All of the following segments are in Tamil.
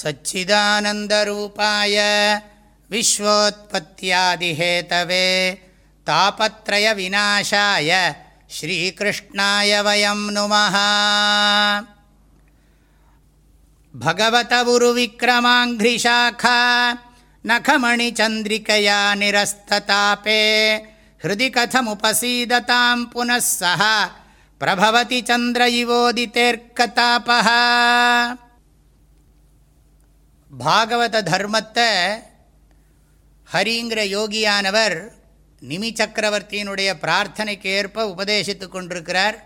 सच्चिदानन्दरूपाय विश्वोत्पत्त्यादिहेतवे तापत्रयविनाशाय श्रीकृष्णाय वयं नुमः। भगवतगुरुविक्रमाङ्घ्रिशाखा नखमणिचन्द्रिकया निरस्ततापे हृदि कथमुपसीदतां पुनः सह प्रभवति चन्द्र इवोदितेऽर्कतापः பாகவத தர்மத்தை ஹரிங்கிற யோகியானவர் நிமி சக்கரவர்த்தியினுடைய பிரார்த்தனைக்கு ஏற்ப உபதேசித்து கொண்டிருக்கிறார்.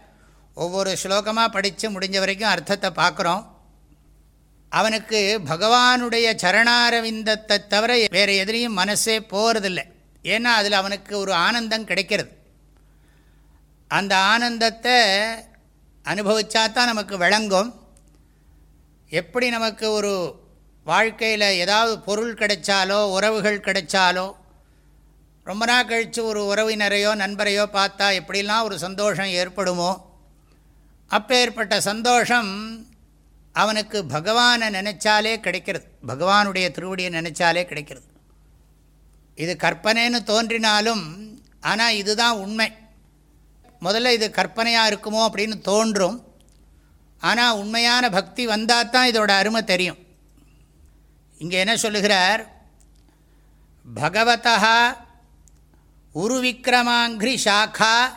ஒவ்வொரு ஸ்லோகமாக படித்து முடிஞ்ச வரைக்கும் அர்த்தத்தை பார்க்குறோம். அவனுக்கு பகவானுடைய சரணாரவிந்தத்தை தவிர வேறு எதிலையும் மனசே போகிறதில்லை ஏன்னா அதில் அவனுக்கு ஒரு ஆனந்தம் கிடைக்கிறது. அந்த ஆனந்தத்தை அனுபவித்தா தான் நமக்கு விளங்கும். எப்படி நமக்கு ஒரு வாழ்க்கையில் ஏதாவது பொருள் கிடைச்சாலோ உறவுகள் கிடைச்சாலோ ரொம்ப நாள் கழித்து ஒரு உறவினரையோ நண்பரையோ பார்த்தா எப்படிலாம் ஒரு சந்தோஷம் ஏற்படுமோ அப்பேற்பட்ட சந்தோஷம் அவனுக்கு பகவானை நினச்சாலே கிடைக்கிறது. பகவானுடைய திருவடியை நினச்சாலே கிடைக்கிறது. இது கற்பனைன்னு தோன்றினாலும் ஆனால் இதுதான் உண்மை. முதல்ல இது கற்பனையாக இருக்குமோ அப்படின்னு தோன்றும். ஆனால் உண்மையான பக்தி வந்தால் தான் இதோட அருமை தெரியும். இங்கே என்ன சொல்லுகிறார்? பகவதா உருவிக்கிரமாங்கிரி சாக்கா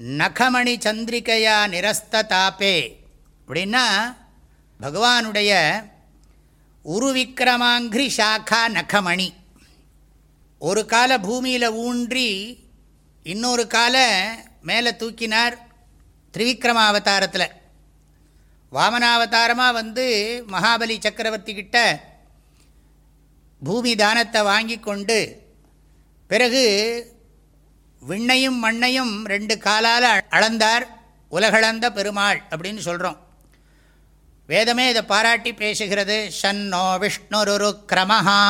நகமணி சந்திரிகையா நிரஸ்த தாப்பே அப்படின்னா பகவானுடைய உருவிக்கிரமாங்கிரி சாக்கா நகமணி. ஒரு கால பூமியில் ஊன்றி இன்னொரு கால மேலே தூக்கினார் திரிவிக்ரமாவதாரத்தில் வாமனாவதாரமாக வந்து மகாபலி சக்கரவர்த்தி கிட்ட பூமி தானத்தை வாங்கி கொண்டு பிறகு விண்ணையும் மண்ணையும் ரெண்டு காலால் அளந்தார் உலகளந்த பெருமாள் அப்படின்னு சொல்கிறோம் வேதமே இதை பாராட்டி பேசுகிறது. சன்னோ விஷ்ணுரு கிரமஹா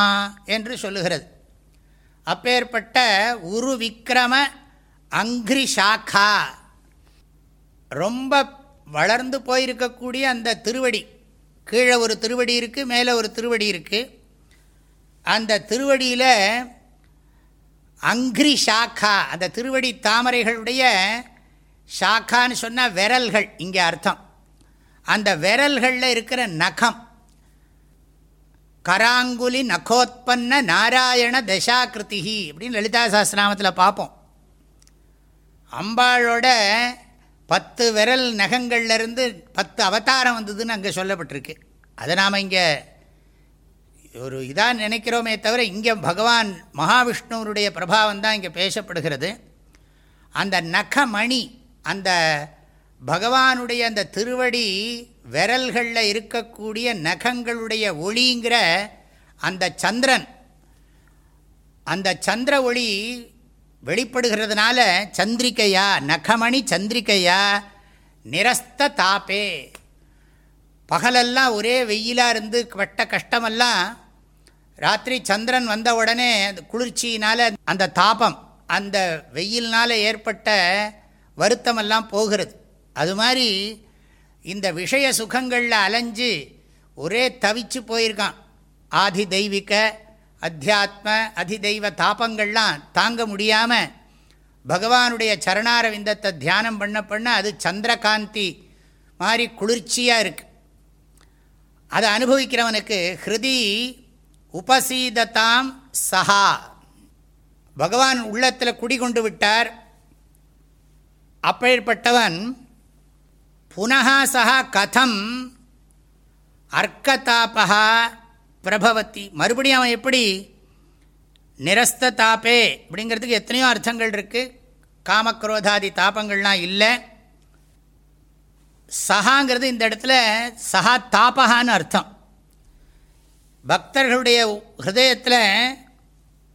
என்று சொல்லுகிறது. அப்பேற்பட்ட உரு விக்ரம அங்கிரி சாக்கா ரொம்ப வளர்ந்து போயிருக்கக்கூடிய அந்த திருவடி. கீழே ஒரு திருவடி இருக்குது மேலே ஒரு திருவடி இருக்குது அந்த திருவடியில் அங்கிரி ஷாக்கா அந்த திருவடி தாமரைகளுடைய ஷாக்கான்னு சொன்னால் விரல்கள் இங்கே அர்த்தம். அந்த விரல்களில் இருக்கிற நகம். கராங்குலி நகோத்பன்ன நாராயண தசாகிருதி அப்படின்னு லலிதா சாஸ்திரநாமத்தில் பார்ப்போம். அம்பாளோட பத்து விரல் நகங்கள்லேருந்து பத்து அவதாரம் வந்ததுன்னு அங்கே சொல்லப்பட்டிருக்கு. அதை நாம் இங்கே ஒரு இதாக நினைக்கிறோமே தவிர இங்கே பகவான் மகாவிஷ்ணுவனுடைய பிரபாவம் தான் இங்கே பேசப்படுகிறது. அந்த நகமணி அந்த பகவானுடைய அந்த திருவடி விரல்களில் இருக்கக்கூடிய நகங்களுடைய ஒளிங்கிற அந்த சந்திரன் அந்த சந்திர ஒளி வெளிப்படுகிறதுனால சந்திரிகையா நகமணி சந்திரிகையா நிரஸ்த தாப்பே. பகலெல்லாம் ஒரே வெயிலாக இருந்து வெட்ட கஷ்டமெல்லாம் ராத்திரி சந்திரன் வந்த உடனே குளிர்ச்சியினால் அந்த தாபம் அந்த வெயில்னால் ஏற்பட்ட வருத்தமெல்லாம் போகிறது. அது மாதிரி இந்த விஷய சுகங்களில் அலைஞ்சு ஒரே தவிச்சு போயிருக்கான். ஆதி தெய்வீக அத்தியாத்ம அதிதெய்வ தாபங்கள்லாம் தாங்க முடியாமல் பகவானுடைய சரணார விந்தத்தை தியானம் பண்ண பண்ண அது சந்திரகாந்தி மாதிரி குளிர்ச்சியாக இருக்குது அதை அனுபவிக்கிறவனுக்கு ஹிருதி உபசீதத்தாம் சஹா. பகவான் உள்ளத்தில் குடிகொண்டு விட்டார். அப்பேற்பட்டவன் புனகா சஹா கதம் அர்க்கதாபா பிரபவத்தி. மறுபடியும் அவன் எப்படி? நிரஸ்த தாப்பே அப்படிங்கிறதுக்கு எத்தனையோ அர்த்தங்கள் இருக்குது காமக்ரோதாதி தாபங்கள்லாம் இல்லை. சஹாங்கிறது இந்த இடத்துல சஹா தாபகான்னு அர்த்தம். பக்தர்களுடைய ஹிருதயத்தில்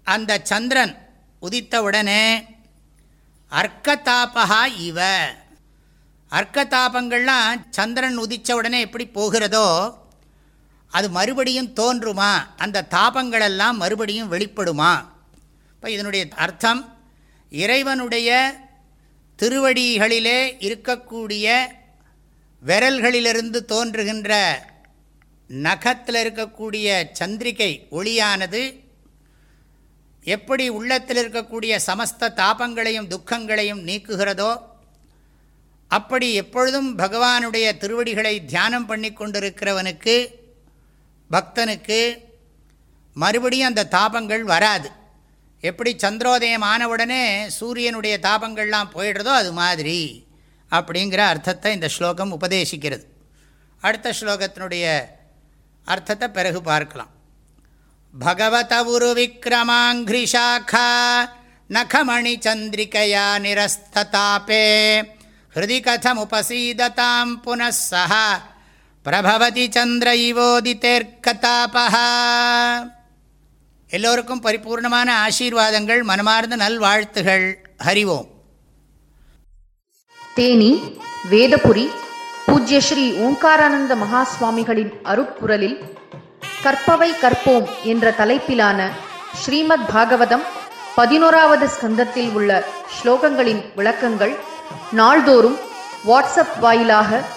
அந்த சந்திரன் உதித்த உடனே அர்க்கதாபகா இவ. அர்க்கதாபங்கள்லாம் சந்திரன் உதித்த உடனே எப்படி போகிறதோ அது மறுபடியும் தோன்றுமா? அந்த தாபங்களெல்லாம் மறுபடியும் வெளிப்படுமா? இப்போ இதனுடைய அர்த்தம் இறைவனுடைய திருவடிகளிலே இருக்கக்கூடிய விரல்களிலிருந்து தோன்றுகின்ற நகத்தில் இருக்கக்கூடிய சந்திரிகை ஒளியானது எப்படி உள்ளத்தில் இருக்கக்கூடிய சமஸ்த தாபங்களையும் துக்கங்களையும் நீக்குகிறதோ அப்படி எப்பொழுதும் பகவானுடைய திருவடிகளை தியானம் பண்ணி கொண்டிருக்கிறவனுக்கு பக்தனுக்கு மறுபடியும் அந்த தாபங்கள் வராது. எப்படி சந்திரோதயம் ஆனவுடனே சூரியனுடைய தாபங்கள்லாம் போயிடுறதோ அது மாதிரி அப்படிங்கிற அர்த்தத்தை இந்த ஸ்லோகம் உபதேசிக்கிறது. அடுத்த ஸ்லோகத்தினுடைய அர்த்தத்தை பிறகு பார்க்கலாம். பகவத உரு விக்ரமாங்கிரிஷாக்கா நகமணி சந்திரிகையா நிரஸ்தாபே ஹிருதி கதமுபசீததாம் புனசா பிரபவதி சந்திர இவோதித்தேர்க்கதாபா எல்லோருக்கும் பரிபூர்ணமான ஆசீர்வாதங்கள் மனமார்ந்த நல்வாழ்த்துகள். ஹரிவோம். தேனி வேதபுரி பூஜ்ய ஸ்ரீ ஓங்காரானந்த மகா சுவாமிகளின் அருட்குரலில் கற்பவை கற்போம் என்ற தலைப்பிலான ஸ்ரீமத் பாகவதம் பதினோராவது ஸ்கந்தத்தில் உள்ள ஸ்லோகங்களின் விளக்கங்கள் நாள்தோறும் வாட்ஸ்அப் வாயிலாக